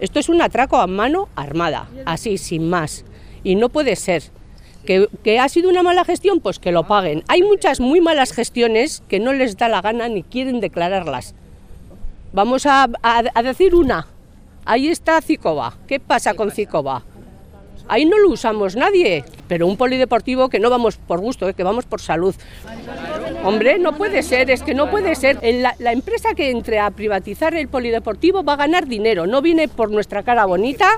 Esto es un atraco a mano armada, así, sin más. Y no puede ser. ¿Que, ha sido una mala gestión? Pues que lo paguen. Hay muchas muy malas gestiones que no les da la gana ni quieren declararlas. Vamos a, a decir una. Ahí está Cicoba. ¿Qué pasa con Cicoba? Ahí no lo usamos nadie, pero un polideportivo que no vamos por gusto, eh, que vamos por salud. Hombre, no puede ser, es que no puede ser. La, la, empresa que entre a privatizar el polideportivo va a ganar dinero, no viene por nuestra cara bonita.